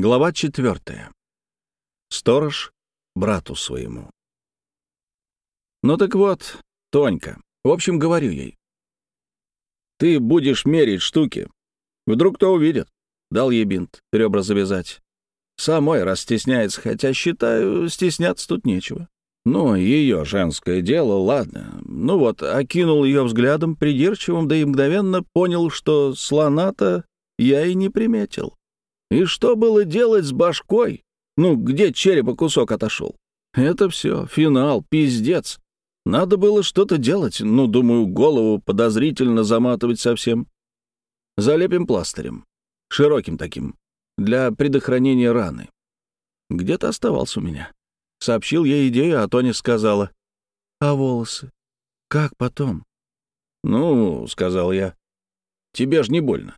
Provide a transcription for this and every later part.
Глава четвертая. Сторож брату своему. Ну так вот, Тонька, в общем, говорю ей. Ты будешь мерить штуки. Вдруг кто увидит. Дал ей бинт, ребра завязать. Самой раз стесняется, хотя, считаю, стесняться тут нечего. Ну, ее женское дело, ладно. Ну вот, окинул ее взглядом придирчивым, да и мгновенно понял, что слона-то я и не приметил. И что было делать с башкой? Ну, где черепа кусок отошел? Это все, финал, пиздец. Надо было что-то делать. Ну, думаю, голову подозрительно заматывать совсем. Залепим пластырем. Широким таким. Для предохранения раны. Где-то оставался у меня. Сообщил ей идею, а Тоня сказала. «А волосы? Как потом?» «Ну, — сказал я, — тебе ж не больно».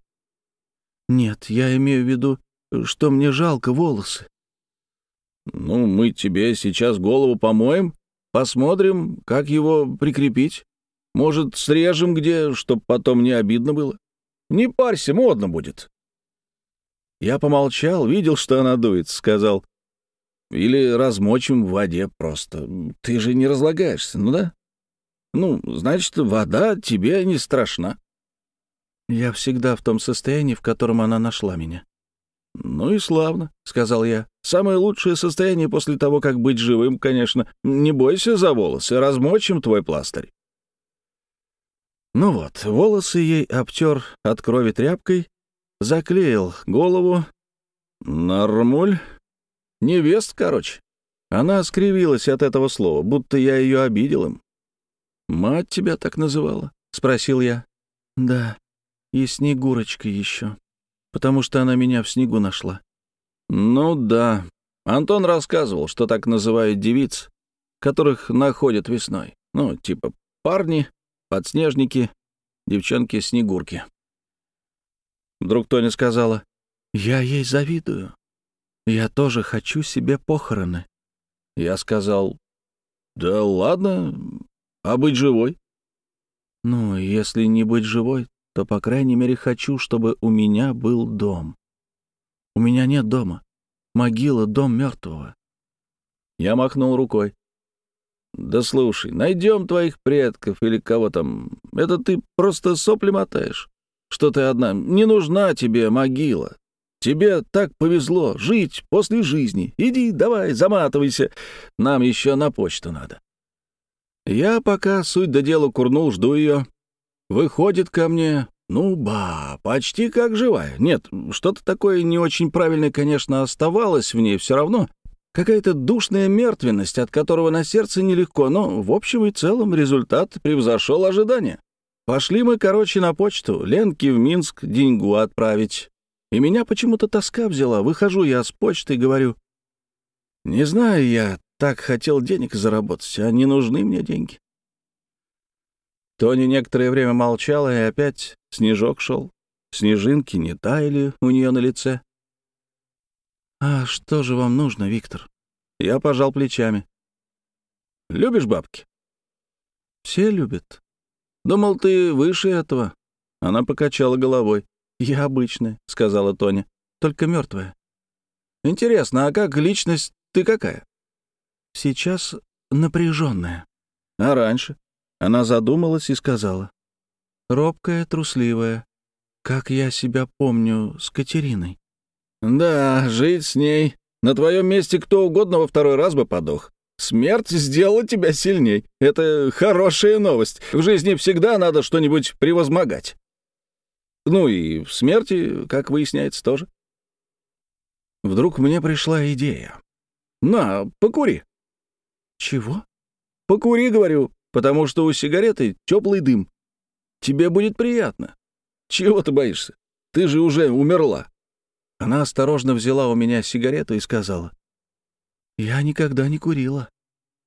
«Нет, я имею в виду, что мне жалко волосы». «Ну, мы тебе сейчас голову помоем, посмотрим, как его прикрепить. Может, срежем где, чтоб потом не обидно было. Не парься, модно будет». Я помолчал, видел, что она дует, сказал. «Или размочим в воде просто. Ты же не разлагаешься, ну да? Ну, значит, вода тебе не страшна». Я всегда в том состоянии, в котором она нашла меня. «Ну и славно», — сказал я. «Самое лучшее состояние после того, как быть живым, конечно. Не бойся за волосы, размочим твой пластырь». Ну вот, волосы ей обтер от крови тряпкой, заклеил голову. Нормуль. Невест, короче. Она скривилась от этого слова, будто я ее обидел им. «Мать тебя так называла?» — спросил я. «Да, и Снегурочка еще», потому что она меня в снегу нашла. Ну да. Антон рассказывал, что так называют девиц, которых находят весной. Ну, типа парни, подснежники, девчонки-снегурки. Вдруг Тоня сказала, «Я ей завидую. Я тоже хочу себе похороны». Я сказал, «Да ладно, а быть живой?» «Ну, если не быть живой, то, по крайней мере, хочу, чтобы у меня был дом. У меня нет дома. Могила — дом мертвого. Я махнул рукой. «Да слушай, найдем твоих предков или кого там. Это ты просто сопли мотаешь. Что ты одна? Не нужна тебе могила. Тебе так повезло жить после жизни. Иди, давай, заматывайся. Нам еще на почту надо». Я пока суть до дела курнул, жду ее. Выходит ко мне, ну, ба, почти как живая. Нет, что-то такое не очень правильное, конечно, оставалось в ней все равно. Какая-то душная мертвенность, от которого на сердце нелегко, но в общем и целом результат превзошел ожидания. Пошли мы, короче, на почту, Ленке в Минск деньгу отправить. И меня почему-то тоска взяла. Выхожу я с почты и говорю, «Не знаю, я так хотел денег заработать, а не нужны мне деньги. Тони некоторое время молчала, и опять снежок шел. Снежинки не таяли у нее на лице. «А что же вам нужно, Виктор?» Я пожал плечами. «Любишь бабки?» «Все любят. Думал, ты выше этого». Она покачала головой. «Я обычная», — сказала Тоня, — «только мертвая». «Интересно, а как личность ты какая?» «Сейчас напряженная». «А раньше?» Она задумалась и сказала. «Робкая, трусливая. Как я себя помню с Катериной». «Да, жить с ней. На твоем месте кто угодно во второй раз бы подох. Смерть сделала тебя сильней. Это хорошая новость. В жизни всегда надо что-нибудь превозмогать. Ну и в смерти, как выясняется, тоже. Вдруг мне пришла идея. На, покури. Чего? Покури, говорю потому что у сигареты теплый дым. Тебе будет приятно. Чего ты боишься? Ты же уже умерла». Она осторожно взяла у меня сигарету и сказала. «Я никогда не курила».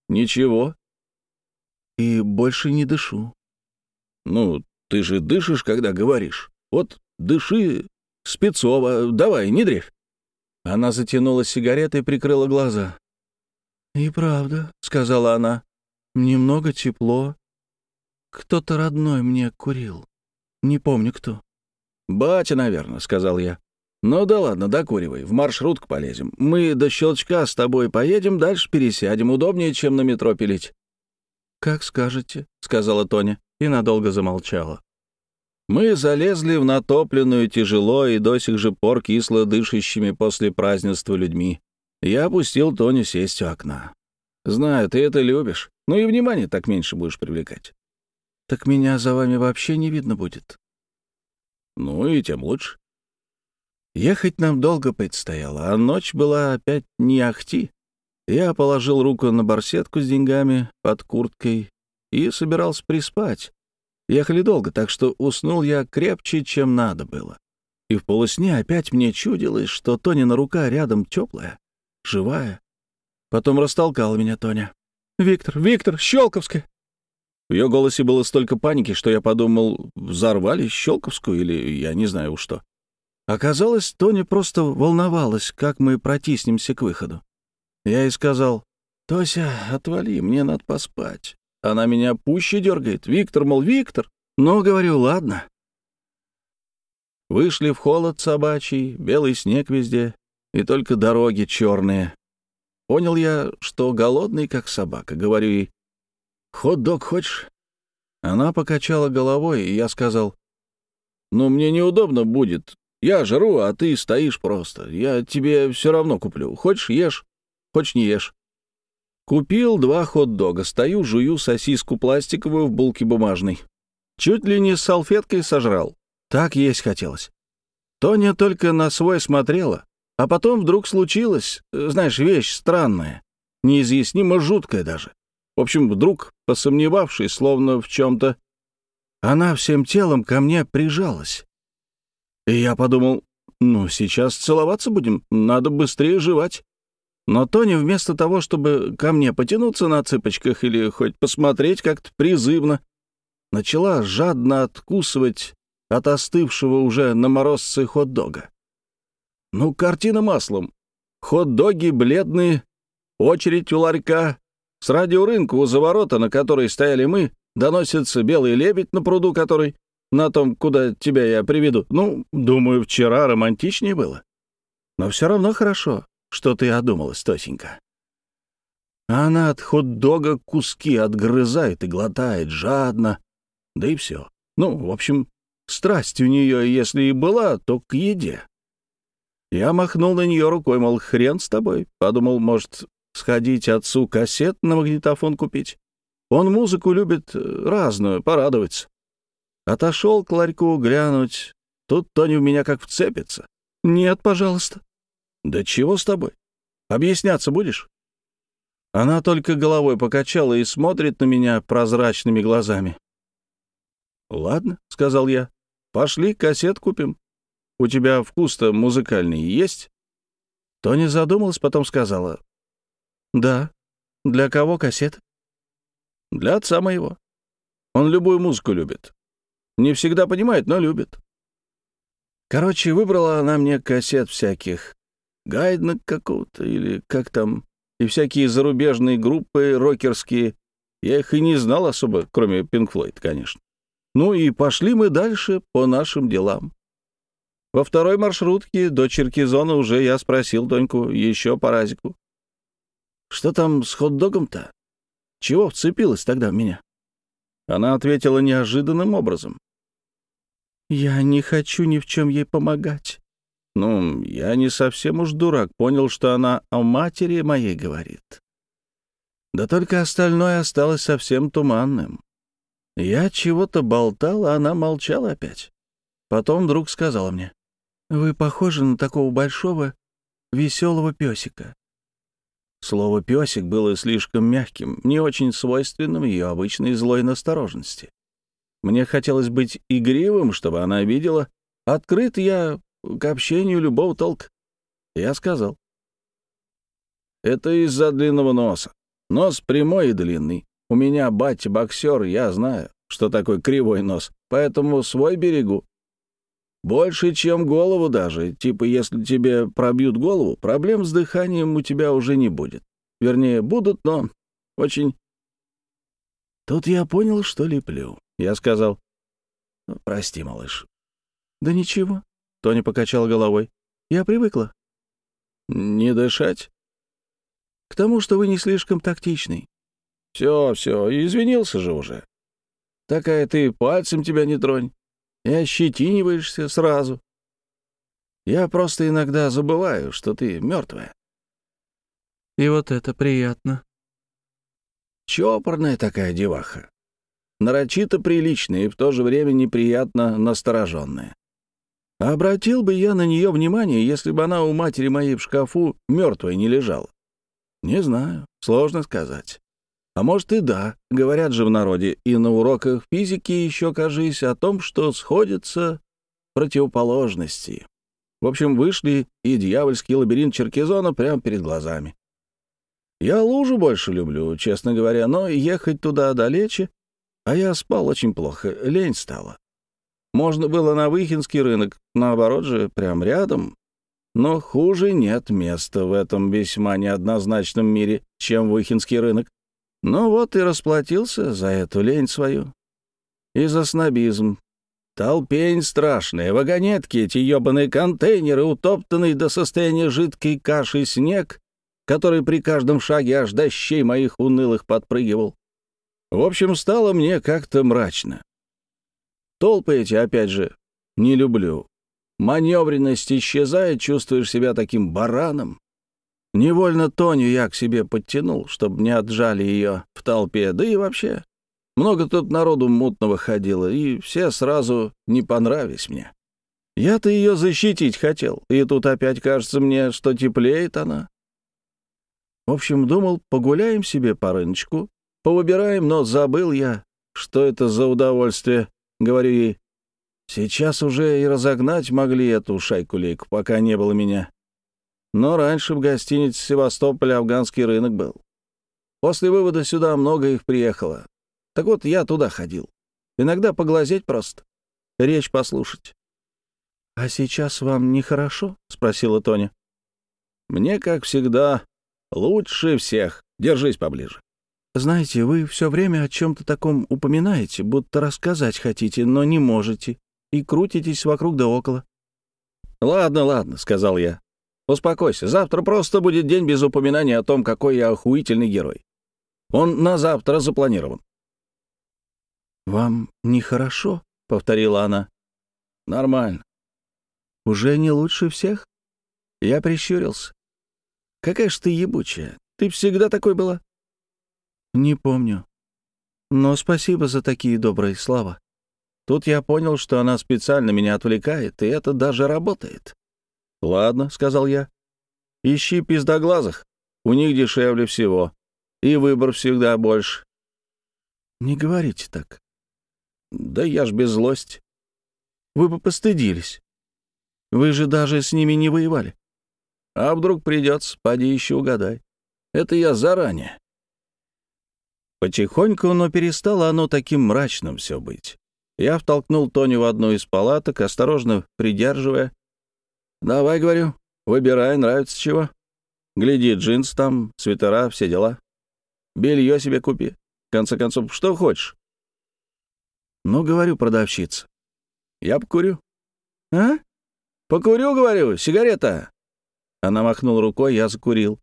«Ничего». «И больше не дышу». «Ну, ты же дышишь, когда говоришь. Вот дыши, спецово, давай, не дрейфь». Она затянула сигареты и прикрыла глаза. «И правда», — сказала она, Немного тепло. Кто-то родной мне курил. Не помню кто. «Батя, наверное», — сказал я. Ну да ладно, докуривай, в маршрутку полезем. Мы до Щелчка с тобой поедем, дальше пересядем. Удобнее, чем на метро пилить». «Как скажете», — сказала Тоня и надолго замолчала. Мы залезли в натопленную тяжело и до сих же пор кисло дышащими после празднества людьми. Я опустил Тоню сесть у окна. «Знаю, ты это любишь. Ну и внимание так меньше будешь привлекать». «Так меня за вами вообще не видно будет». «Ну и тем лучше». Ехать нам долго предстояло, а ночь была опять не ахти. Я положил руку на барсетку с деньгами под курткой и собирался приспать. Ехали долго, так что уснул я крепче, чем надо было. И в полусне опять мне чудилось, что Тонина рука рядом теплая, живая. Потом растолкала меня Тоня. «Виктор, Виктор, Щелковская!» В ее голосе было столько паники, что я подумал, взорвали Щелковскую или я не знаю что. Оказалось, Тоня просто волновалась, как мы протиснемся к выходу. Я ей сказал, «Тося, отвали, мне надо поспать». Она меня пуще дергает. «Виктор, мол, Виктор». Но, говорю, ладно. Вышли в холод собачий, белый снег везде, и только дороги черные. Понял я, что голодный, как собака. Говорю ей, «Хот-дог хочешь?» Она покачала головой, и я сказал, «Ну, мне неудобно будет. Я жру, а ты стоишь просто. Я тебе все равно куплю. Хочешь — ешь, хочешь — не ешь». Купил два хот-дога, стою, жую сосиску пластиковую в булке бумажной. Чуть ли не с салфеткой сожрал. Так есть хотелось. Тоня только на свой смотрела, а потом вдруг случилось, знаешь, вещь странная, неизъяснимо жуткая даже. В общем, вдруг, посомневавшись, словно в чем-то, она всем телом ко мне прижалась. И я подумал, ну, сейчас целоваться будем, надо быстрее жевать. Но Тоня вместо того, чтобы ко мне потянуться на цыпочках или хоть посмотреть как-то призывно, начала жадно откусывать от остывшего уже на морозце хот-дога. Ну, картина маслом. Хот-доги бледные, очередь у ларька. С радиорынка у заворота, на которой стояли мы, доносится белый лебедь на пруду, который на том, куда тебя я приведу. Ну, думаю, вчера романтичнее было. Но все равно хорошо, что ты одумалась, Тосенька. А она от хот-дога куски отгрызает и глотает жадно. Да и все. Ну, в общем, страсть у нее, если и была, то к еде. Я махнул на нее рукой, мол, хрен с тобой. Подумал, может, сходить отцу кассет на магнитофон купить. Он музыку любит э, разную, порадоваться. Отошел к ларьку глянуть. Тут Тони в меня как вцепится. «Нет, пожалуйста». «Да чего с тобой? Объясняться будешь?» Она только головой покачала и смотрит на меня прозрачными глазами. «Ладно», — сказал я, — «пошли, кассет купим. У тебя вкус-то музыкальный есть?» Тони задумалась, потом сказала. «Да. Для кого кассет?» «Для отца моего. Он любую музыку любит. Не всегда понимает, но любит». Короче, выбрала она мне кассет всяких. Гайдна какого-то или как там, и всякие зарубежные группы рокерские. Я их и не знал особо, кроме Пинк Флойд, конечно. Ну и пошли мы дальше по нашим делам. Во второй маршрутке до Черкизона уже я спросил Доньку еще по разику. «Что там с хот-догом-то? Чего вцепилась тогда в меня?» Она ответила неожиданным образом. «Я не хочу ни в чем ей помогать». Ну, я не совсем уж дурак, понял, что она о матери моей говорит. Да только остальное осталось совсем туманным. Я чего-то болтал, а она молчала опять. Потом вдруг сказала мне. Вы похожи на такого большого, веселого песика. Слово «песик» было слишком мягким, не очень свойственным ее обычной злой настороженности. Мне хотелось быть игривым, чтобы она видела. Открыт я к общению любого толка. Я сказал. Это из-за длинного носа. Нос прямой и длинный. У меня батя боксер, я знаю, что такое кривой нос, поэтому свой берегу. Больше, чем голову даже. Типа, если тебе пробьют голову, проблем с дыханием у тебя уже не будет. Вернее, будут, но очень... Тут я понял, что леплю. Я сказал, «Ну, прости, малыш. Да ничего. Тони покачал головой. Я привыкла. Не дышать? К тому, что вы не слишком тактичный. Все, все, извинился же уже. Такая ты, пальцем тебя не тронь. И ощетиниваешься сразу. Я просто иногда забываю, что ты мертвая. И вот это приятно. Чопорная такая деваха. Нарочито приличная и в то же время неприятно настороженная. Обратил бы я на нее внимание, если бы она у матери моей в шкафу мертвой не лежала. Не знаю, сложно сказать. А может и да, говорят же в народе, и на уроках физики еще, кажись, о том, что сходятся противоположности. В общем, вышли и дьявольский лабиринт Черкизона прямо перед глазами. Я лужу больше люблю, честно говоря, но ехать туда далече, а я спал очень плохо, лень стала. Можно было на Выхинский рынок, наоборот же, прям рядом. Но хуже нет места в этом весьма неоднозначном мире, чем Выхинский рынок. Ну вот и расплатился за эту лень свою. И за снобизм. Толпень страшная, вагонетки, эти ебаные контейнеры, утоптанный до состояния жидкой каши снег, который при каждом шаге аж до моих унылых подпрыгивал. В общем, стало мне как-то мрачно. Толпы эти, опять же, не люблю. Маневренность исчезает, чувствуешь себя таким бараном. Невольно Тоню я к себе подтянул, чтобы не отжали ее в толпе, да и вообще. Много тут народу мутного ходило, и все сразу не понравились мне. Я-то ее защитить хотел, и тут опять кажется мне, что теплеет она. В общем, думал, погуляем себе по рыночку, повыбираем, но забыл я, что это за удовольствие Говорю ей, сейчас уже и разогнать могли эту шайку-лейку, пока не было меня. Но раньше в гостинице Севастополя афганский рынок был. После вывода сюда много их приехало. Так вот, я туда ходил. Иногда поглазеть просто, речь послушать. — А сейчас вам нехорошо? — спросила Тоня. — Мне, как всегда, лучше всех. Держись поближе. Знаете, вы все время о чем-то таком упоминаете, будто рассказать хотите, но не можете, и крутитесь вокруг да около. «Ладно, ладно», — сказал я. «Успокойся, завтра просто будет день без упоминания о том, какой я охуительный герой. Он на завтра запланирован». «Вам нехорошо?» — повторила она. «Нормально». «Уже не лучше всех?» Я прищурился. «Какая ж ты ебучая. Ты всегда такой была?» «Не помню. Но спасибо за такие добрые слова. Тут я понял, что она специально меня отвлекает, и это даже работает». «Ладно», — сказал я. «Ищи пиздоглазых. У них дешевле всего. И выбор всегда больше». «Не говорите так». «Да я ж без злости». «Вы бы постыдились. Вы же даже с ними не воевали». «А вдруг придется, поди еще угадай. Это я заранее». Потихоньку, но перестало оно таким мрачным все быть. Я втолкнул Тони в одну из палаток, осторожно придерживая. «Давай, — говорю, — выбирай, нравится чего. Гляди, джинс там, свитера, все дела. Белье себе купи. В конце концов, что хочешь?» «Ну, — говорю, продавщица, — я покурю». «А? Покурю, — говорю, — сигарета». Она махнула рукой, я закурил.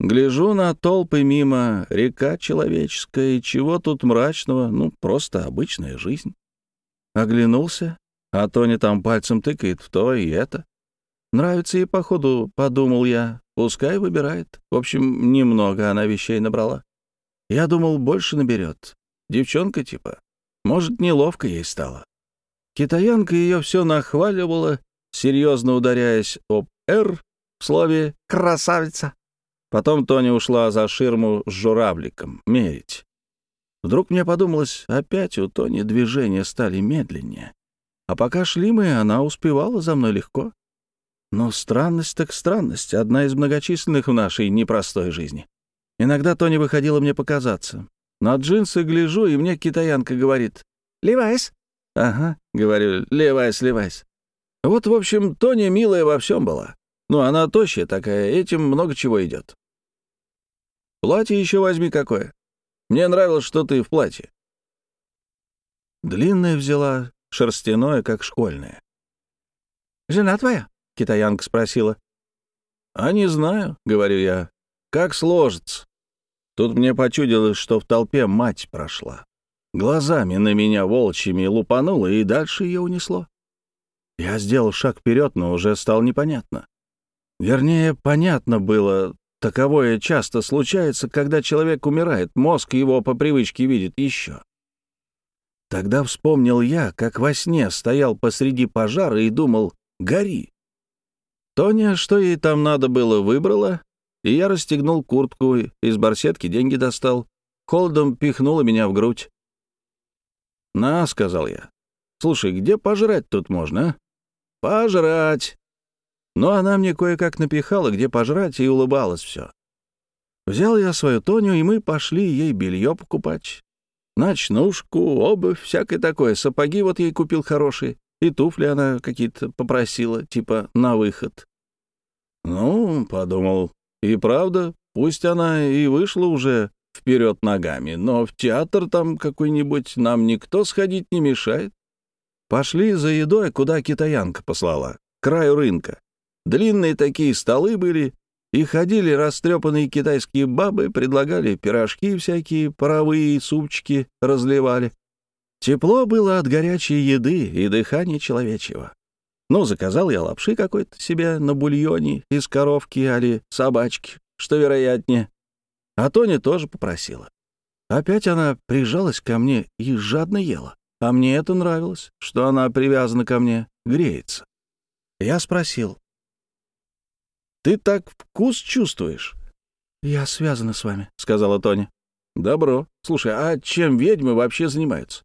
Гляжу на толпы мимо, река человеческая, и чего тут мрачного, ну, просто обычная жизнь. Оглянулся, а Тони там пальцем тыкает в то и это. Нравится ей, походу, подумал я, пускай выбирает. В общем, немного она вещей набрала. Я думал, больше наберет. Девчонка типа. Может, неловко ей стало. Китаянка ее все нахваливала, серьезно ударяясь об «р» в слове «красавица». Потом Тоня ушла за ширму с журавликом мерить. Вдруг мне подумалось, опять у Тони движения стали медленнее. А пока шли мы, она успевала за мной легко. Но странность так странность, одна из многочисленных в нашей непростой жизни. Иногда Тони выходила мне показаться. На джинсы гляжу, и мне китаянка говорит «Левайс». «Ага», — говорю, «Левайс, Левайс». Вот, в общем, Тоня милая во всем была. Ну, она тощая такая, этим много чего идет. Платье еще возьми какое. Мне нравилось, что ты в платье. Длинное взяла, шерстяное, как школьное. «Жена твоя?» — китаянка спросила. «А не знаю», — говорю я, — «как сложится». Тут мне почудилось, что в толпе мать прошла. Глазами на меня волчьими лупанула, и дальше ее унесло. Я сделал шаг вперед, но уже стало непонятно. Вернее, понятно было, таковое часто случается, когда человек умирает, мозг его по привычке видит еще. Тогда вспомнил я, как во сне стоял посреди пожара и думал «Гори!». Тоня, что ей там надо было, выбрала, и я расстегнул куртку, из барсетки деньги достал, холодом пихнула меня в грудь. «На», — сказал я. «Слушай, где пожрать тут можно, а?» «Пожрать!» Но она мне кое-как напихала, где пожрать, и улыбалась все. Взял я свою Тоню, и мы пошли ей белье покупать. Ночнушку, обувь, всякое такое. Сапоги вот ей купил хорошие. И туфли она какие-то попросила, типа на выход. Ну, подумал, и правда, пусть она и вышла уже вперед ногами, но в театр там какой-нибудь нам никто сходить не мешает. Пошли за едой, куда китаянка послала, к краю рынка. Длинные такие столы были, и ходили растрепанные китайские бабы, предлагали пирожки всякие, паровые супчики разливали. Тепло было от горячей еды и дыхания человечьего. Ну, заказал я лапши какой-то себе на бульоне из коровки али собачки, что вероятнее. А Тоня тоже попросила. Опять она прижалась ко мне и жадно ела. А мне это нравилось, что она привязана ко мне, греется. Я спросил, ты так вкус чувствуешь?» «Я связана с вами», — сказала Тоня. «Добро. Слушай, а чем ведьмы вообще занимаются?»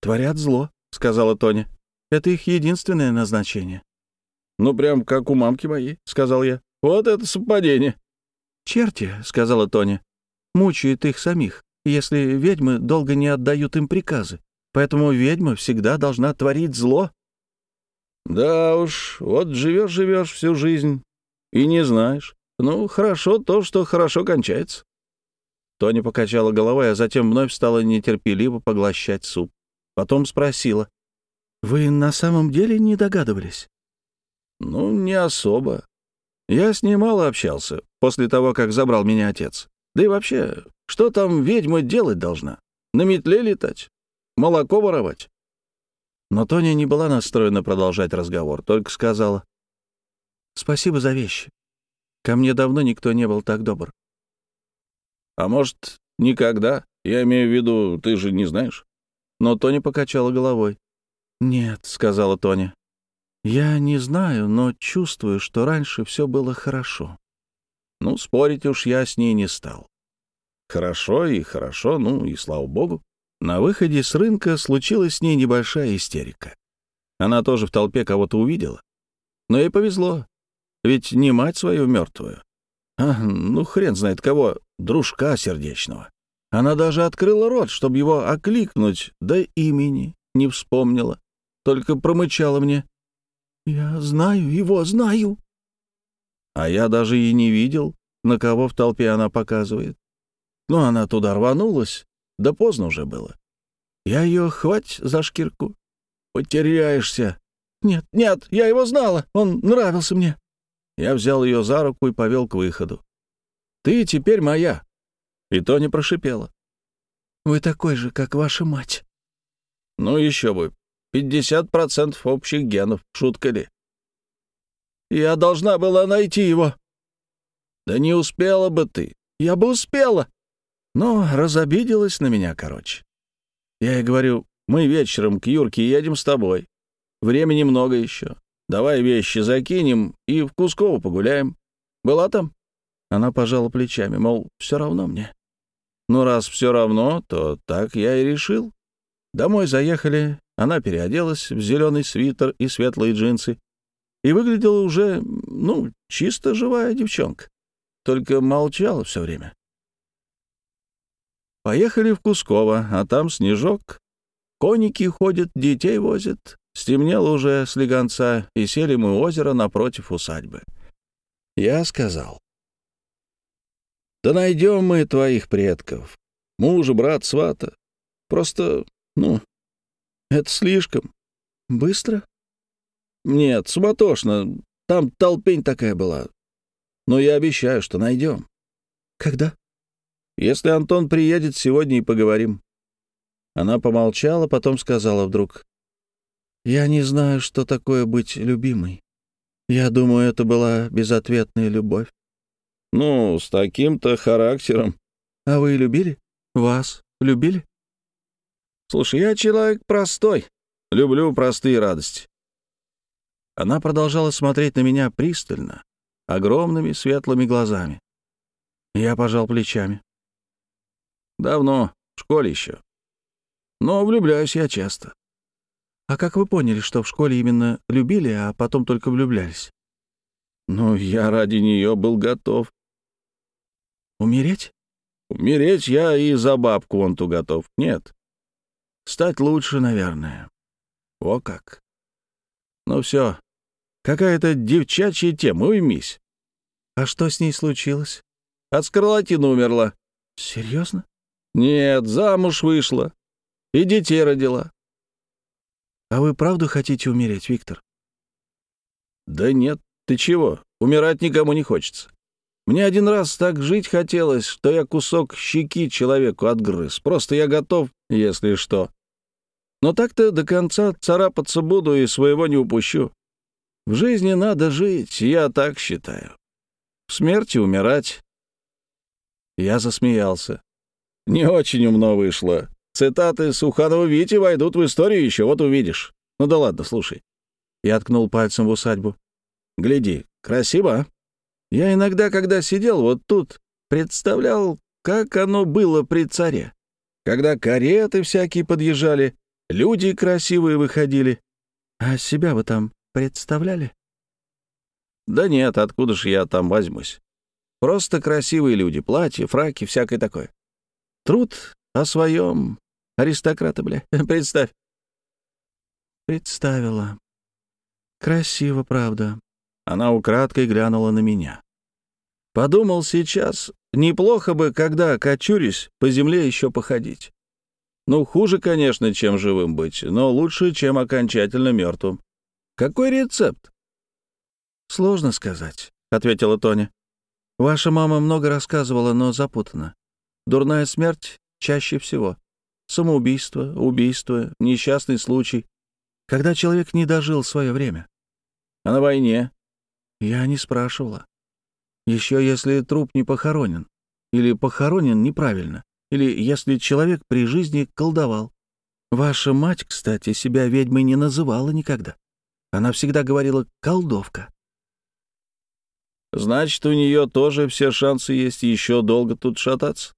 «Творят зло», — сказала Тоня. «Это их единственное назначение». «Ну, прям как у мамки моей», — сказал я. «Вот это совпадение». «Черти», — сказала Тоня, — «мучают их самих, если ведьмы долго не отдают им приказы. Поэтому ведьма всегда должна творить зло». «Да уж, вот живешь-живешь всю жизнь, и не знаешь. Ну, хорошо то, что хорошо кончается. Тоня покачала головой, а затем вновь стала нетерпеливо поглощать суп. Потом спросила. «Вы на самом деле не догадывались?» «Ну, не особо. Я с ней мало общался после того, как забрал меня отец. Да и вообще, что там ведьма делать должна? На метле летать? Молоко воровать?» Но Тоня не была настроена продолжать разговор, только сказала. Спасибо за вещи. Ко мне давно никто не был так добр. А может, никогда? Я имею в виду, ты же не знаешь. Но Тони покачала головой. «Нет», — сказала Тони. «Я не знаю, но чувствую, что раньше все было хорошо». Ну, спорить уж я с ней не стал. Хорошо и хорошо, ну и слава богу. На выходе с рынка случилась с ней небольшая истерика. Она тоже в толпе кого-то увидела. Но ей повезло. Ведь не мать свою мертвую. А, ну, хрен знает кого, дружка сердечного. Она даже открыла рот, чтобы его окликнуть, да имени не вспомнила. Только промычала мне. «Я знаю его, знаю». А я даже и не видел, на кого в толпе она показывает. Но она туда рванулась, да поздно уже было. Я ее хвать за шкирку. Потеряешься. Нет, нет, я его знала, он нравился мне. Я взял ее за руку и повел к выходу. «Ты теперь моя!» И Тоня прошипела. «Вы такой же, как ваша мать». «Ну еще бы. Пятьдесят процентов общих генов. Шутка ли?» «Я должна была найти его». «Да не успела бы ты. Я бы успела». Но разобиделась на меня, короче. Я ей говорю, мы вечером к Юрке едем с тобой. Времени много еще. Давай вещи закинем и в Кусково погуляем. Была там?» Она пожала плечами, мол, все равно мне. Ну, раз все равно, то так я и решил. Домой заехали, она переоделась в зеленый свитер и светлые джинсы и выглядела уже, ну, чисто живая девчонка. Только молчала все время. Поехали в Кусково, а там снежок. Коники ходят, детей возят. Стемнело уже с легонца, и сели мы у озера напротив усадьбы. Я сказал. «Да найдем мы твоих предков. Мужа, брат, свата. Просто, ну, это слишком. Быстро?» Нет, суматошно. Там толпень такая была. Но я обещаю, что найдем. Когда? Если Антон приедет, сегодня и поговорим. Она помолчала, потом сказала вдруг. Я не знаю, что такое быть любимой. Я думаю, это была безответная любовь. Ну, с таким-то характером. А вы любили? Вас любили? Слушай, я человек простой. Люблю простые радости. Она продолжала смотреть на меня пристально, огромными светлыми глазами. Я пожал плечами. Давно, в школе еще. Но влюбляюсь я часто. А как вы поняли, что в школе именно любили, а потом только влюблялись? Ну, я ради нее был готов. Умереть? Умереть я и за бабку вон ту готов. Нет. Стать лучше, наверное. О как. Ну все, Какая-то девчачья тема, уймись. А что с ней случилось? От скарлатины умерла. Серьезно? Нет, замуж вышла. И детей родила. А вы правду хотите умереть, Виктор? Да нет, ты чего? Умирать никому не хочется. Мне один раз так жить хотелось, что я кусок щеки человеку отгрыз. Просто я готов, если что. Но так-то до конца царапаться буду и своего не упущу. В жизни надо жить, я так считаю. В смерти умирать. Я засмеялся. Не очень умно вышло. Цитаты Суханова Вити войдут в историю еще, вот увидишь. Ну да ладно, слушай. Я ткнул пальцем в усадьбу. Гляди, красиво, а? Я иногда, когда сидел вот тут, представлял, как оно было при царе. Когда кареты всякие подъезжали, люди красивые выходили. А себя вы там представляли? Да нет, откуда же я там возьмусь? Просто красивые люди, платья, фраки, всякое такое. Труд о своем. Аристократы, бля, представь. Представила. Красиво, правда. Она украдкой глянула на меня. Подумал сейчас, неплохо бы, когда кочурюсь, по земле еще походить. Ну, хуже, конечно, чем живым быть, но лучше, чем окончательно мертвым. Какой рецепт? Сложно сказать, ответила Тоня. Ваша мама много рассказывала, но запутана. Дурная смерть чаще всего. Самоубийство, убийство, несчастный случай. Когда человек не дожил свое время. А на войне? Я не спрашивала. Еще если труп не похоронен. Или похоронен неправильно. Или если человек при жизни колдовал. Ваша мать, кстати, себя ведьмой не называла никогда. Она всегда говорила «колдовка». «Значит, у нее тоже все шансы есть еще долго тут шататься?»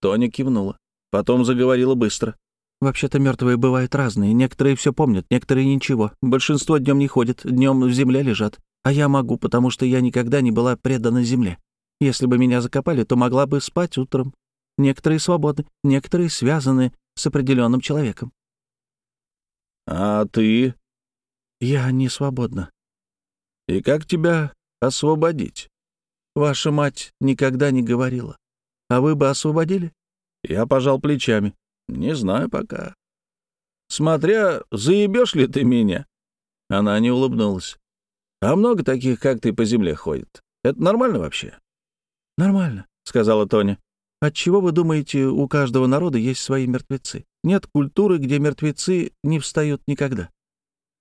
Тоня кивнула. Потом заговорила быстро. «Вообще-то мертвые бывают разные. Некоторые все помнят, некоторые ничего. Большинство днем не ходят, днем в земле лежат. А я могу, потому что я никогда не была предана земле. Если бы меня закопали, то могла бы спать утром. Некоторые свободны, некоторые связаны с определенным человеком. «А ты?» Я не свободна. И как тебя освободить? Ваша мать никогда не говорила. А вы бы освободили? Я пожал плечами. Не знаю пока. Смотря, заебешь ли ты меня? Она не улыбнулась. А много таких, как ты, по земле ходит. Это нормально вообще? Нормально, сказала Тоня. Отчего вы думаете, у каждого народа есть свои мертвецы? Нет культуры, где мертвецы не встают никогда.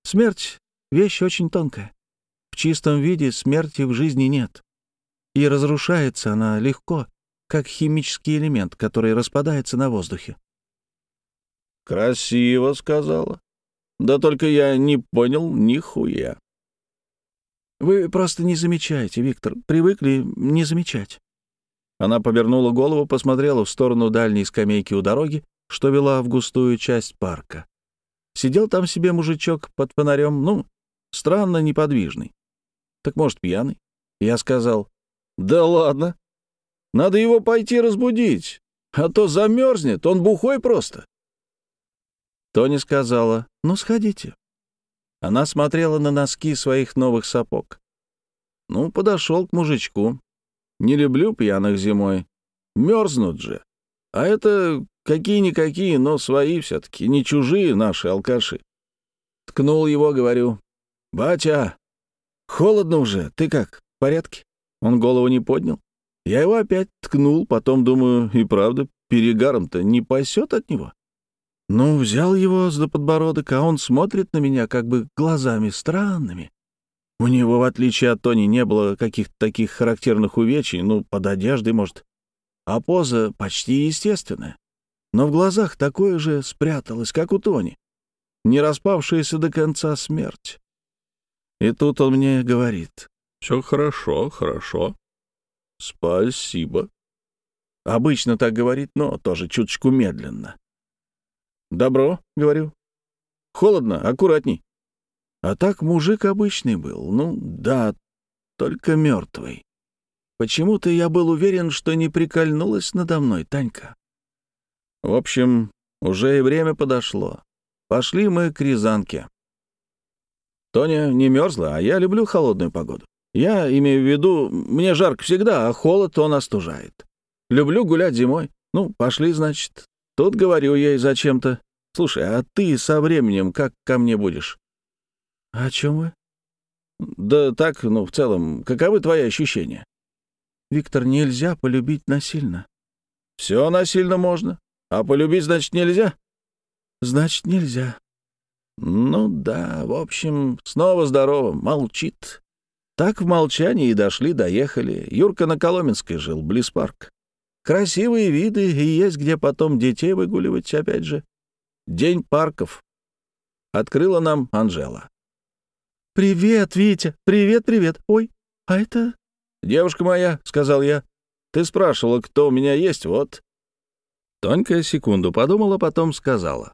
Смерть — вещь очень тонкая. В чистом виде смерти в жизни нет. И разрушается она легко, как химический элемент, который распадается на воздухе. «Красиво», — сказала. «Да только я не понял нихуя». «Вы просто не замечаете, Виктор. Привыкли не замечать». Она повернула голову, посмотрела в сторону дальней скамейки у дороги, что вела в густую часть парка. Сидел там себе мужичок под фонарем, ну, странно неподвижный. Так может, пьяный? Я сказал, да ладно, надо его пойти разбудить, а то замерзнет, он бухой просто. Тони сказала, ну, сходите. Она смотрела на носки своих новых сапог. Ну, подошел к мужичку. Не люблю пьяных зимой. Мерзнут же. А это Какие-никакие, но свои все-таки, не чужие наши алкаши. Ткнул его, говорю. «Батя, холодно уже, ты как, в порядке?» Он голову не поднял. Я его опять ткнул, потом, думаю, и правда, перегаром-то не пасет от него. Ну, взял его за подбородок, а он смотрит на меня как бы глазами странными. У него, в отличие от Тони, не было каких-то таких характерных увечий, ну, под одеждой, может. А поза почти естественная. Но в глазах такое же спряталось, как у Тони. Не распавшаяся до конца смерть. И тут он мне говорит. «Все хорошо, хорошо. Спасибо». Обычно так говорит, но тоже чуточку медленно. «Добро», — говорю. «Холодно, аккуратней». А так мужик обычный был, ну да, только мертвый. Почему-то я был уверен, что не прикольнулась надо мной Танька. В общем, уже и время подошло. Пошли мы к Рязанке. Тоня не мерзла, а я люблю холодную погоду. Я имею в виду, мне жарко всегда, а холод он остужает. Люблю гулять зимой. Ну, пошли, значит. Тут говорю ей зачем-то. Слушай, а ты со временем как ко мне будешь? — О чем вы? — Да так, ну, в целом, каковы твои ощущения? — Виктор, нельзя полюбить насильно. — Все насильно можно. А полюбить, значит, нельзя? — Значит, нельзя. — Ну да, в общем, снова здорово, молчит. Так в молчании и дошли, доехали. Юрка на Коломенской жил, близ парк. Красивые виды, и есть где потом детей выгуливать, опять же. День парков. Открыла нам Анжела. «Привет, Витя! Привет, привет! Ой, а это...» «Девушка моя», — сказал я. «Ты спрашивала, кто у меня есть, вот». Тонька секунду подумала, потом сказала.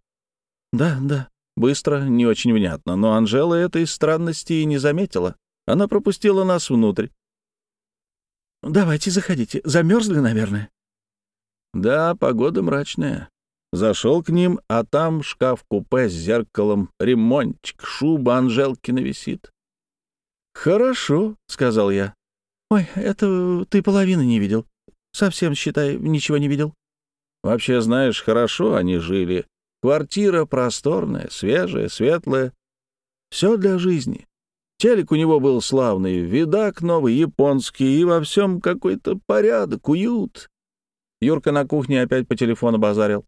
«Да, да, быстро, не очень внятно, но Анжела этой странности и не заметила. Она пропустила нас внутрь. «Давайте, заходите. Замерзли, наверное?» «Да, погода мрачная. Зашел к ним, а там шкаф-купе с зеркалом, ремонтик, шуба Анжелкина висит. «Хорошо», — сказал я. «Ой, это ты половины не видел. Совсем, считай, ничего не видел». «Вообще, знаешь, хорошо они жили. Квартира просторная, свежая, светлая. Все для жизни. Телек у него был славный, видак новый, японский, и во всем какой-то порядок, уют». Юрка на кухне опять по телефону базарил.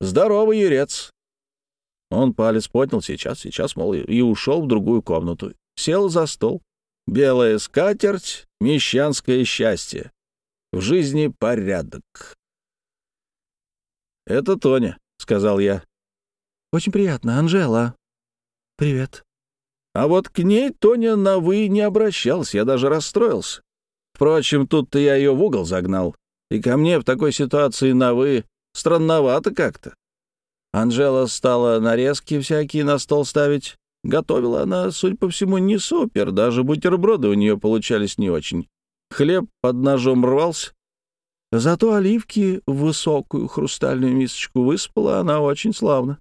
«Здорово, Юрец!» Он палец поднял сейчас, сейчас, мол, и ушел в другую комнату. Сел за стол. Белая скатерть, мещанское счастье. В жизни порядок. «Это Тоня», — сказал я. «Очень приятно, Анжела». «Привет». А вот к ней Тоня на «вы» не обращался, я даже расстроился. Впрочем, тут-то я ее в угол загнал. И ко мне в такой ситуации на «вы» Странновато как-то. Анжела стала нарезки всякие на стол ставить. Готовила она, судя по всему, не супер, даже бутерброды у нее получались не очень. Хлеб под ножом рвался. Зато оливки в высокую хрустальную мисочку выспала она очень славно.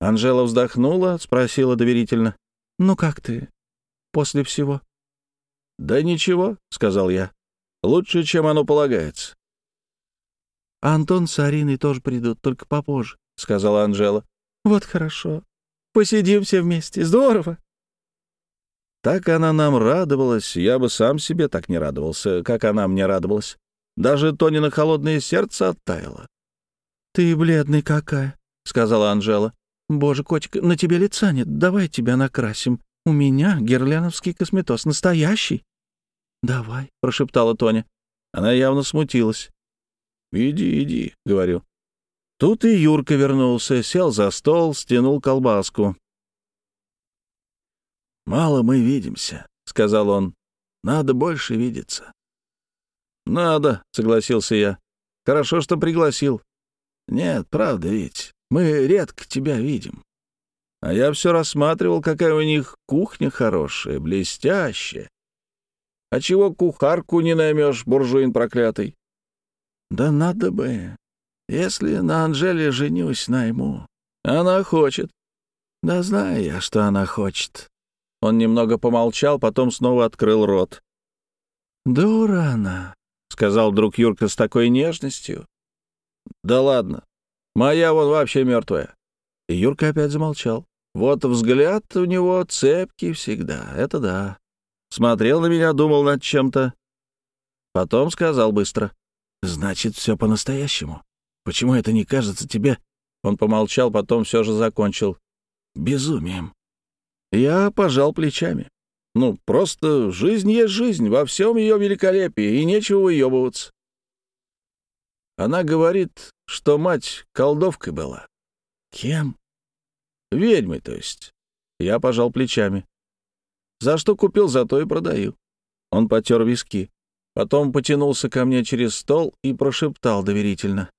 Анжела вздохнула, спросила доверительно. «Ну как ты после всего?» «Да ничего», — сказал я. «Лучше, чем оно полагается. А Антон с Ариной тоже придут, только попозже», — сказала Анжела. «Вот хорошо. Посидим все вместе. Здорово!» Так она нам радовалась, я бы сам себе так не радовался, как она мне радовалась. Даже Тонина холодное сердце оттаяло. «Ты бледный какая», — сказала Анжела. «Боже, котик, на тебе лица нет, давай тебя накрасим. У меня герляновский косметоз, настоящий». «Давай», — прошептала Тоня. Она явно смутилась. «Иди, иди», — говорю. Тут и Юрка вернулся, сел за стол, стянул колбаску. «Мало мы видимся», — сказал он. «Надо больше видеться». «Надо», — согласился я. «Хорошо, что пригласил». «Нет, правда ведь, мы редко тебя видим». А я все рассматривал, какая у них кухня хорошая, блестящая. А чего кухарку не наймешь, буржуин проклятый? Да надо бы. Если на Анжеле женюсь, найму. Она хочет. Да знаю я, что она хочет. Он немного помолчал, потом снова открыл рот. «Дура она», — сказал друг Юрка с такой нежностью. «Да ладно. Моя вон вообще мертвая». И Юрка опять замолчал. Вот взгляд у него цепкий всегда, это да. Смотрел на меня, думал над чем-то. Потом сказал быстро. «Значит, все по-настоящему. Почему это не кажется тебе...» Он помолчал, потом все же закончил. «Безумием». Я пожал плечами. Ну, просто жизнь есть жизнь, во всем ее великолепии, и нечего выебываться. Она говорит, что мать колдовкой была. Кем? Ведьмой, то есть. Я пожал плечами. За что купил, за то и продаю. Он потер виски. Потом потянулся ко мне через стол и прошептал доверительно.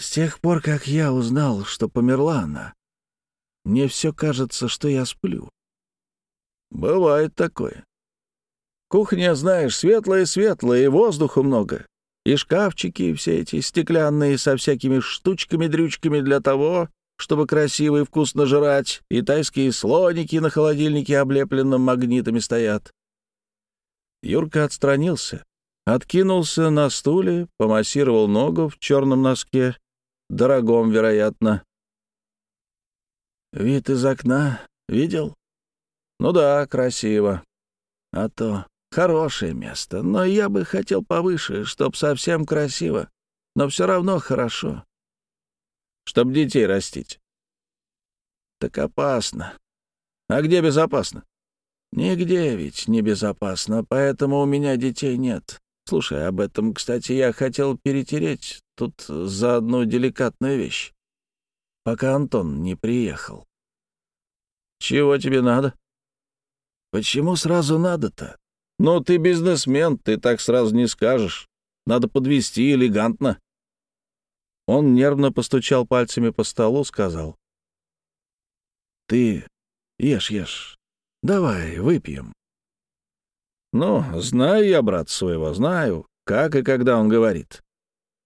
С тех пор, как я узнал, что померла она, мне все кажется, что я сплю. Бывает такое. Кухня, знаешь, светлая-светлая, и воздуха много. И шкафчики все эти стеклянные со всякими штучками-дрючками для того, чтобы красиво и вкусно жрать, и тайские слоники на холодильнике, облепленном магнитами, стоят. Юрка отстранился, откинулся на стуле, помассировал ногу в черном носке, дорогом, вероятно. «Вид из окна видел?» «Ну да, красиво. А то Хорошее место, но я бы хотел повыше, чтоб совсем красиво, но все равно хорошо. Чтоб детей растить. Так опасно. А где безопасно? Нигде ведь не безопасно, поэтому у меня детей нет. Слушай, об этом, кстати, я хотел перетереть тут за одну деликатную вещь, пока Антон не приехал. Чего тебе надо? Почему сразу надо-то? «Ну, ты бизнесмен, ты так сразу не скажешь. Надо подвести элегантно». Он нервно постучал пальцами по столу, сказал. «Ты ешь, ешь. Давай, выпьем». «Ну, знаю я брат своего, знаю, как и когда он говорит».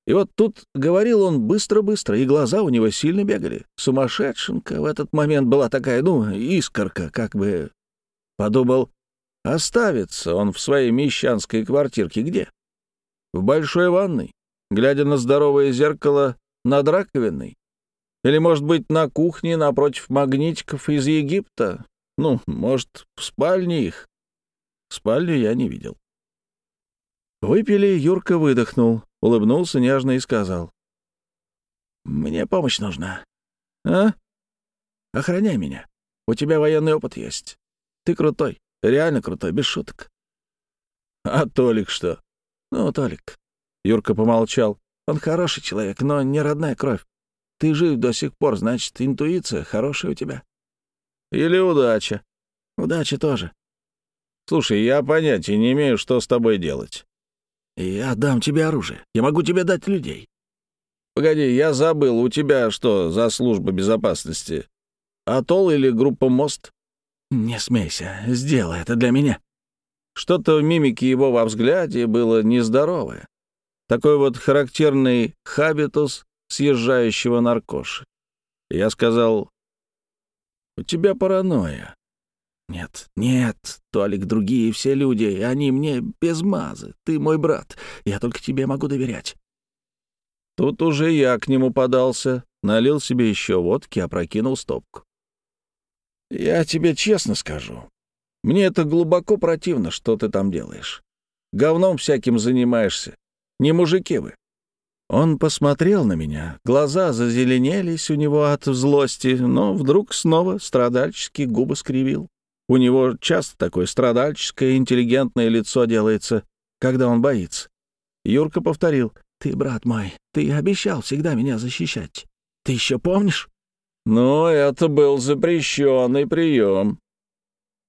И вот тут говорил он быстро-быстро, и глаза у него сильно бегали. Сумасшедшенка в этот момент была такая, ну, искорка, как бы. Подумал, Оставится он в своей мещанской квартирке где? В большой ванной, глядя на здоровое зеркало над раковиной? Или, может быть, на кухне напротив магнитиков из Египта? Ну, может, в спальне их? Спальню я не видел. Выпили, Юрка выдохнул, улыбнулся нежно и сказал. «Мне помощь нужна. А? Охраняй меня. У тебя военный опыт есть. Ты крутой. Реально крутой, без шуток. А Толик что? Ну, Толик. Юрка помолчал. Он хороший человек, но не родная кровь. Ты жив до сих пор, значит, интуиция хорошая у тебя. Или удача. Удача тоже. Слушай, я понятия не имею, что с тобой делать. Я дам тебе оружие. Я могу тебе дать людей. Погоди, я забыл, у тебя что за служба безопасности? Атолл или группа «Мост»? «Не смейся, сделай это для меня». Что-то в мимике его во взгляде было нездоровое. Такой вот характерный хабитус съезжающего наркоши. Я сказал, «У тебя паранойя». «Нет, нет, Толик, другие все люди, они мне без мазы. Ты мой брат, я только тебе могу доверять». Тут уже я к нему подался, налил себе еще водки, опрокинул стопку. Я тебе честно скажу. Мне это глубоко противно, что ты там делаешь. Говном всяким занимаешься. Не мужики вы. Он посмотрел на меня, глаза зазеленелись у него от злости, но вдруг снова страдальчески губы скривил. У него часто такое страдальческое интеллигентное лицо делается, когда он боится. Юрка повторил, «Ты, брат мой, ты обещал всегда меня защищать. Ты еще помнишь?» Но это был запрещенный прием.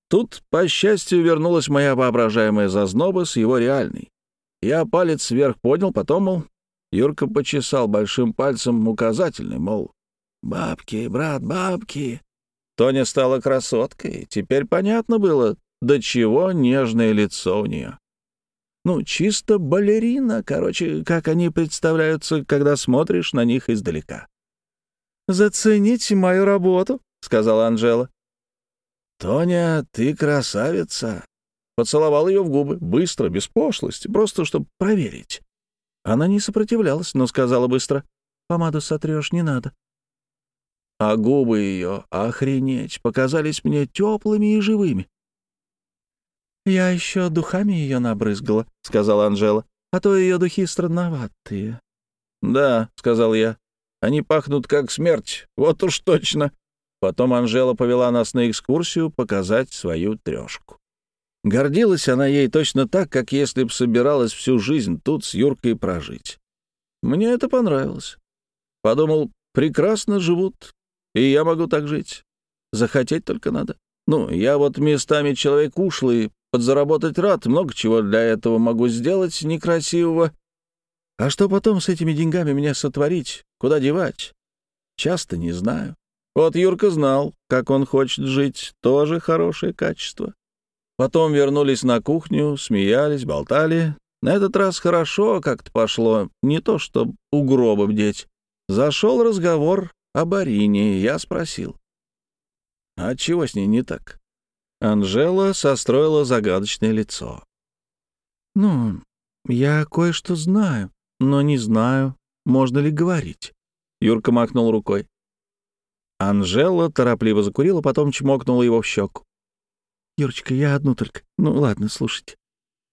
Тут, по счастью, вернулась моя воображаемая зазноба с его реальной. Я палец вверх поднял, потом, мол, Юрка почесал большим пальцем указательный, мол, «Бабки, брат, бабки». Тоня стала красоткой, теперь понятно было, до чего нежное лицо у нее. Ну, чисто балерина, короче, как они представляются, когда смотришь на них издалека. «Зацените мою работу», — сказала Анжела. «Тоня, ты красавица!» Поцеловал ее в губы, быстро, без пошлости, просто чтобы проверить. Она не сопротивлялась, но сказала быстро, «Помаду сотрешь, не надо». а губы ее, охренеть, показались мне теплыми и живыми. «Я еще духами ее набрызгала», — сказала Анжела, — «а то ее духи странноватые». «Да», — сказал я, — «они пахнут как смерть, вот уж точно». Потом Анжела повела нас на экскурсию показать свою трешку. Гордилась она ей точно так, как если б собиралась всю жизнь тут с Юркой прожить. Мне это понравилось. Подумал, прекрасно живут, и я могу так жить. Захотеть только надо. Ну, я вот местами человек ушлый, подзаработать рад, много чего для этого могу сделать некрасивого. А что потом с этими деньгами мне сотворить, куда девать? Часто не знаю. Вот Юрка знал, как он хочет жить, тоже хорошее качество. Потом вернулись на кухню, смеялись, болтали. На этот раз хорошо как-то пошло, не то что у гроба бдеть. Зашел разговор об Арине, я спросил. А чего с ней не так? Анжела состроила загадочное лицо. «Ну, я кое-что знаю, но не знаю, можно ли говорить». Юрка махнул рукой. Анжела торопливо закурила, потом чмокнула его в щеку. Юрочка, я одну только. Ну, ладно, слушайте.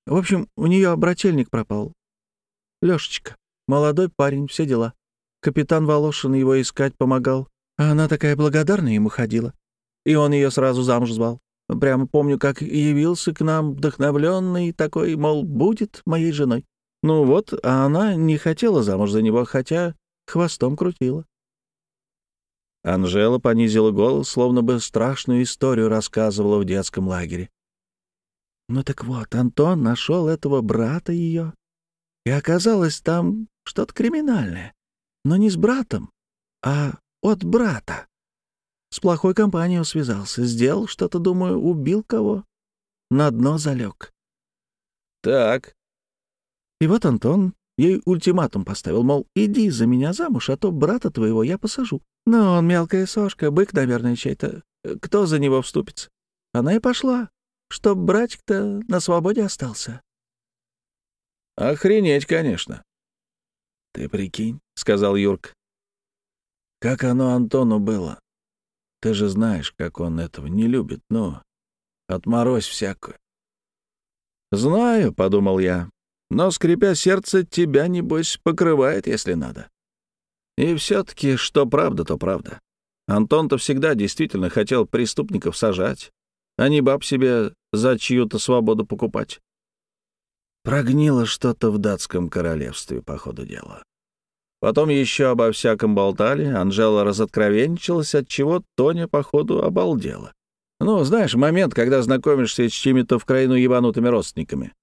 В общем, у нее брательник пропал. Лешечка. Молодой парень, все дела. Капитан Волошин его искать помогал. А она такая благодарная ему ходила. И он ее сразу замуж звал. Прямо помню, как явился к нам вдохновленный, такой, мол, будет моей женой. Ну вот, а она не хотела замуж за него, хотя хвостом крутила. Анжела понизила голос, словно бы страшную историю рассказывала в детском лагере. Ну так вот, Антон нашел этого брата ее, и оказалось там что-то криминальное. Но не с братом, а от брата. С плохой компанией связался, сделал что-то, думаю, убил кого. На дно залег. Так. И вот Антон ей ультиматум поставил, мол, иди за меня замуж, а то брата твоего я посажу. Но он мелкая сошка, бык, наверное, чей-то. Кто за него вступится? Она и пошла, чтоб братик-то на свободе остался. Охренеть, конечно. Ты прикинь, — сказал Юрк. Как оно Антону было. Ты же знаешь, как он этого не любит, ну, отморозь всякую. «Знаю», — подумал я, — «но, скрипя сердце, тебя, небось, покрывает, если надо». И все-таки, что правда, то правда. Антон-то всегда действительно хотел преступников сажать, а не баб себе за чью-то свободу покупать. Прогнило что-то в датском королевстве, по ходу дела. Потом еще обо всяком болтали, Анжела разоткровенничалась, от чего Тоня, походу, обалдела. Ну, знаешь, момент, когда знакомишься с чьими-то в крайну ебанутыми родственниками.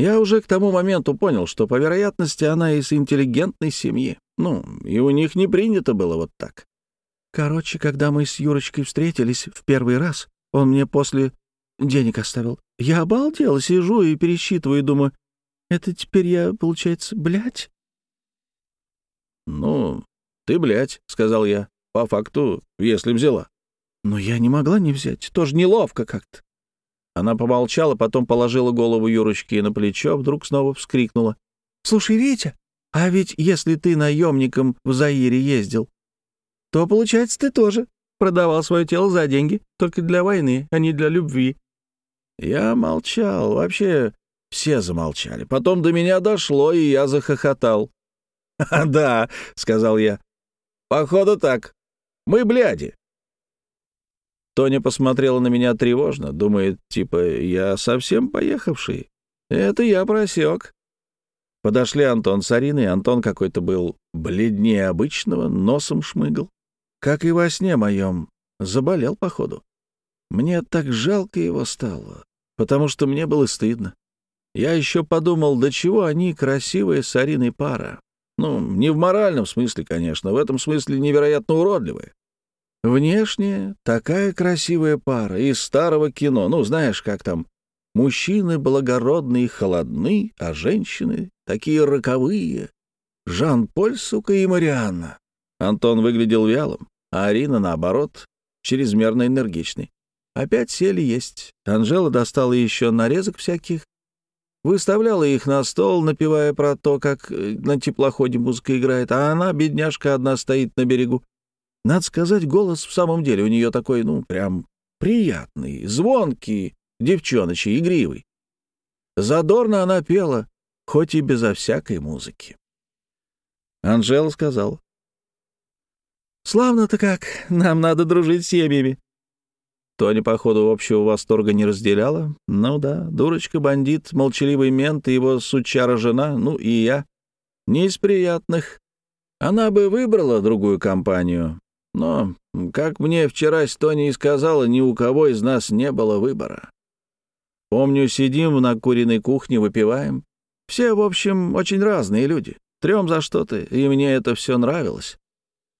Я уже к тому моменту понял, что, по вероятности, она из интеллигентной семьи. Ну, и у них не принято было вот так. Короче, когда мы с Юрочкой встретились в первый раз, он мне после денег оставил. Я обалдел, сижу и пересчитываю, и думаю, это теперь я, получается, блядь? «Ну, ты, блядь», — сказал я, — «по факту, если взяла». «Но я не могла не взять, тоже неловко как-то». Она помолчала, потом положила голову Юрочки на плечо, вдруг снова вскрикнула. «Слушай, Витя, а ведь если ты наемником в Заире ездил, то, получается, ты тоже продавал свое тело за деньги, только для войны, а не для любви». Я молчал, вообще все замолчали. Потом до меня дошло, и я захохотал. «Да», — сказал я. «Походу так. Мы бляди». Тоня посмотрела на меня тревожно, думает, типа, я совсем поехавший. Это я просек. Подошли Антон с Ариной, Антон какой-то был бледнее обычного, носом шмыгал. Как и во сне моем, заболел, походу. Мне так жалко его стало, потому что мне было стыдно. Я еще подумал, до чего они красивая с Ариной пара. Ну, не в моральном смысле, конечно, в этом смысле невероятно уродливые. Внешне такая красивая пара из старого кино. Ну, знаешь, как там, мужчины благородные холодны, а женщины такие роковые. Жан-Поль, сука, и Марианна. Антон выглядел вялым, а Арина, наоборот, чрезмерно энергичной. Опять сели есть. Анжела достала еще нарезок всяких, Выставляла их на стол, напевая про то, как э, на теплоходе музыка играет, а она, бедняжка, одна стоит на берегу. Надо сказать, голос в самом деле у нее такой, ну, прям приятный, звонкий, девчоночий, игривый. Задорно она пела, хоть и безо всякой музыки. Анжела сказала. «Славно-то как, нам надо дружить с семьями». Тони, походу, общего восторга не разделяла. Ну да, дурочка-бандит, молчаливый мент и его сучара-жена, ну и я. Не из приятных. Она бы выбрала другую компанию, но, как мне вчера Тони и сказала, ни у кого из нас не было выбора. Помню, сидим на куриной кухне, выпиваем. Все, в общем, очень разные люди. Трем за что-то, и мне это все нравилось.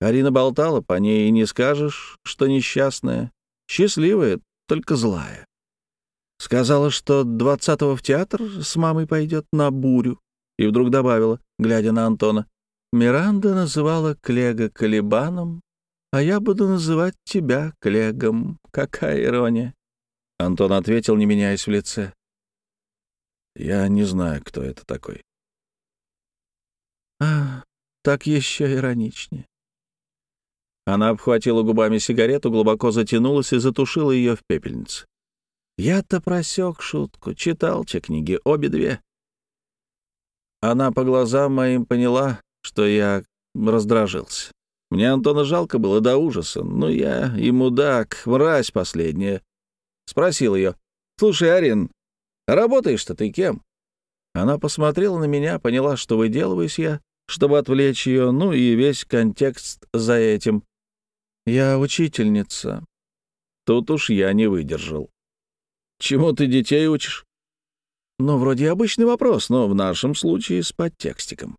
Арина болтала, по ней и не скажешь, что несчастная. Счастливая, только злая. Сказала, что двадцатого в театр с мамой пойдет на бурю. И вдруг добавила, глядя на Антона, «Миранда называла Клега Калибаном, а я буду называть тебя Клегом. Какая ирония!» Антон ответил, не меняясь в лице. «Я не знаю, кто это такой». «А, так еще ироничнее». Она обхватила губами сигарету, глубоко затянулась и затушила ее в пепельнице. Я-то просек шутку, читал те книги, обе две. Она по глазам моим поняла, что я раздражился. Мне Антона жалко было до ужаса. Ну, я и мудак, мразь последняя. Спросил ее. «Слушай, Арин, работаешь-то ты кем?» Она посмотрела на меня, поняла, что выделываюсь я, чтобы отвлечь ее, ну и весь контекст за этим. «Я учительница». Тут уж я не выдержал. «Чему ты детей учишь?» Ну, вроде обычный вопрос, но в нашем случае с подтекстиком.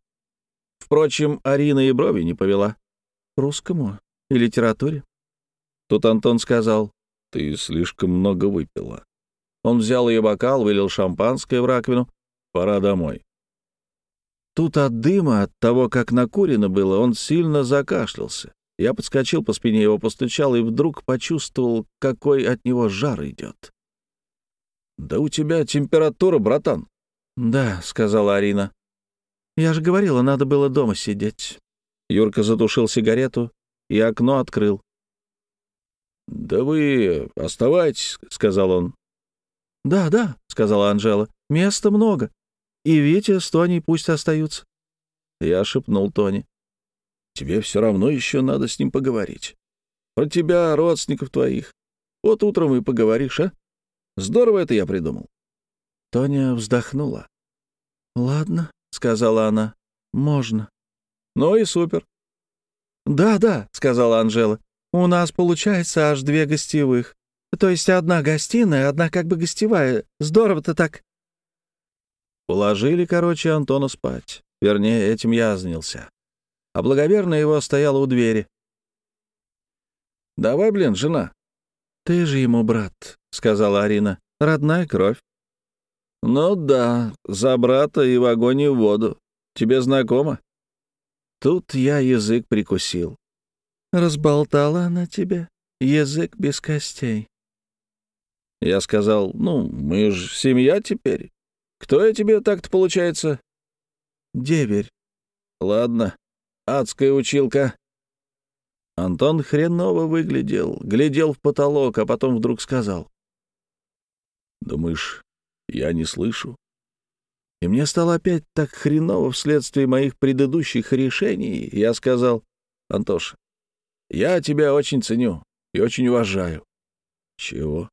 Впрочем, Арина и брови не повела русскому и литературе. Тут Антон сказал, «Ты слишком много выпила». Он взял ее бокал, вылил шампанское в раковину. «Пора домой». Тут от дыма, от того, как накурено было, он сильно закашлялся. Я подскочил по спине его, постучал и вдруг почувствовал, какой от него жар идет. «Да у тебя температура, братан». «Да», — сказала Арина. «Я же говорила, надо было дома сидеть». Юрка затушил сигарету и окно открыл. «Да вы оставайтесь», — сказал он. «Да, да», — сказала Анжела, — «места много. И Витя с Тоней пусть остаются». Я шепнул Тони. «Тебе все равно еще надо с ним поговорить. Про тебя, родственников твоих. Вот утром и поговоришь, а? Здорово это я придумал». Тоня вздохнула. «Ладно», — сказала она, — «можно». Ну и супер. «Да, да», — сказала Анжела. «У нас получается аж две гостевых. То есть одна гостиная, одна как бы гостевая. Здорово-то так». Положили, короче, Антона спать. Вернее, этим я занялся. А благоверная его стояла у двери. «Давай, блин, жена». «Ты же ему брат», — сказала Арина. «Родная кровь». «Ну да, за брата и в огонь и в воду. Тебе знакомо?» Тут я язык прикусил. Разболтала она тебя, язык без костей. Я сказал, ну, мы же семья теперь. Кто я тебе так-то получается? Деверь. Ладно, адская училка. Антон хреново выглядел, глядел в потолок, а потом вдруг сказал. «Думаешь, я не слышу?» И мне стало опять так хреново вследствие моих предыдущих решений. Я сказал, «Антоша, я тебя очень ценю и очень уважаю». «Чего?»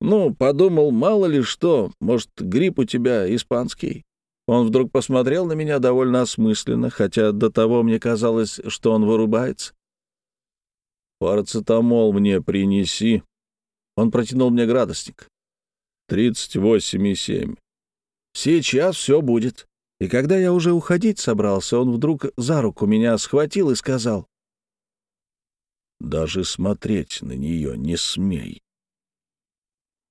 «Ну, подумал, мало ли что, может, грипп у тебя испанский». Он вдруг посмотрел на меня довольно осмысленно, хотя до того мне казалось, что он вырубается. «Парацетамол мне принеси». Он протянул мне градусник. «Тридцать восемь и семь». Сейчас все будет. И когда я уже уходить собрался, он вдруг за руку меня схватил и сказал. «Даже смотреть на нее не смей.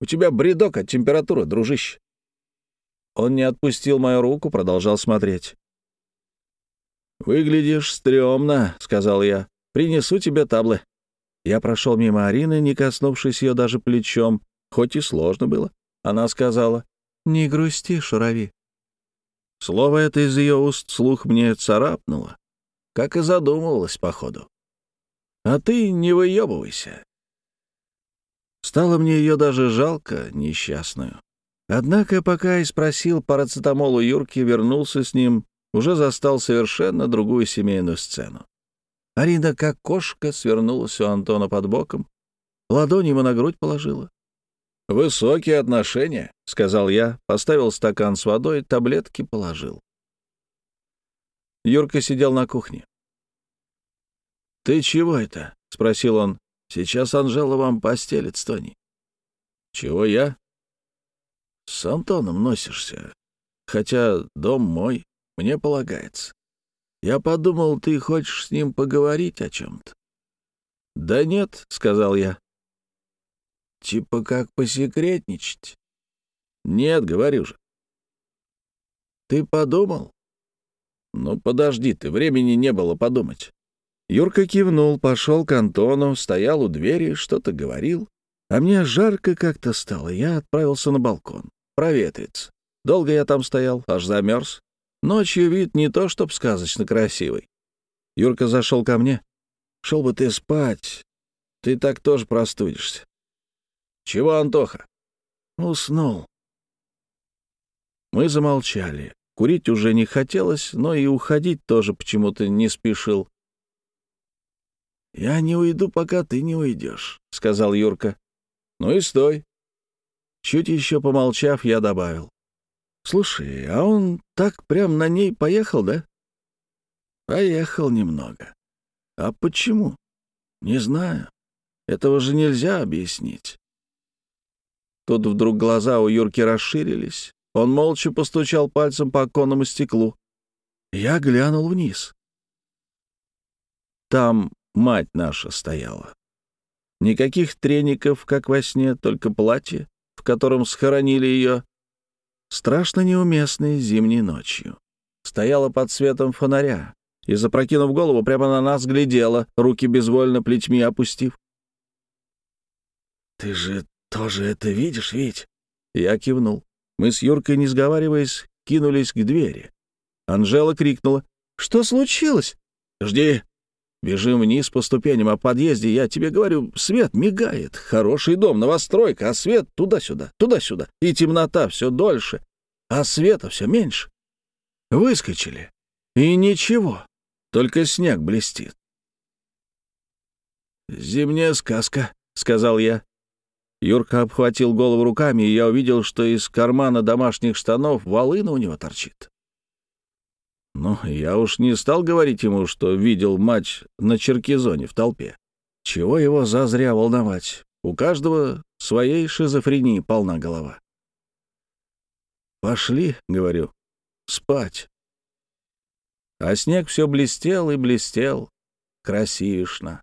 У тебя бредок от температуры, дружище». Он не отпустил мою руку, продолжал смотреть. «Выглядишь стрёмно», — сказал я. «Принесу тебе таблы». Я прошел мимо Арины, не коснувшись ее даже плечом, хоть и сложно было. Она сказала, «Не грусти, Шурави». Слово это из ее уст слух мне царапнуло, как и задумывалось, походу. А ты не выебывайся. Стало мне ее даже жалко, несчастную. Однако, пока и спросил парацетамол Юрки, вернулся с ним, уже застал совершенно другую семейную сцену. Арина, как кошка, свернулась у Антона под боком, ладонь ему на грудь положила. «Высокие отношения», — сказал я, поставил стакан с водой, таблетки положил. Юрка сидел на кухне. «Ты чего это?» — спросил он. «Сейчас Анжела вам постелит, Тони». «Чего я?» «С Антоном носишься. Хотя дом мой, мне полагается. Я подумал, ты хочешь с ним поговорить о чем-то». «Да нет», — сказал я. Типа как посекретничать? Нет, говорю же. Ты подумал? Ну, подожди ты, времени не было подумать. Юрка кивнул, пошел к Антону, стоял у двери, что-то говорил. А мне жарко как-то стало, я отправился на балкон. Проветриться. Долго я там стоял, аж замерз. Ночью вид не то, чтоб сказочно красивый. Юрка зашел ко мне. Шел бы ты спать, ты так тоже простудишься. «Чего, Антоха?» «Уснул». Мы замолчали. Курить уже не хотелось, но и уходить тоже почему-то не спешил. «Я не уйду, пока ты не уйдешь», — сказал Юрка. «Ну и стой». Чуть еще помолчав, я добавил. «Слушай, а он так прям на ней поехал, да?» «Поехал немного. А почему?» «Не знаю. Этого же нельзя объяснить. Тут вдруг глаза у Юрки расширились. Он молча постучал пальцем по оконному стеклу. Я глянул вниз. Там мать наша стояла. Никаких треников, как во сне, только платье, в котором схоронили ее. Страшно неуместной зимней ночью. Стояла под светом фонаря и, запрокинув голову, прямо на нас глядела, руки безвольно плечми опустив. «Ты же «Тоже это видишь, Вить?» Я кивнул. Мы с Юркой, не сговариваясь, кинулись к двери. Анжела крикнула. «Что случилось?» «Жди!» Бежим вниз по ступеням, а в подъезде, я тебе говорю, свет мигает. Хороший дом, новостройка, а свет туда-сюда, туда-сюда. И темнота все дольше, а света все меньше. Выскочили. И ничего, только снег блестит. «Зимняя сказка», — сказал я. Юрка обхватил голову руками, и я увидел, что из кармана домашних штанов волына у него торчит. Ну, я уж не стал говорить ему, что видел матч на Черкизоне в толпе. Чего его зазря волновать? У каждого своей шизофрении полна голова. «Пошли», — говорю, — «спать». А снег все блестел и блестел, красивишно.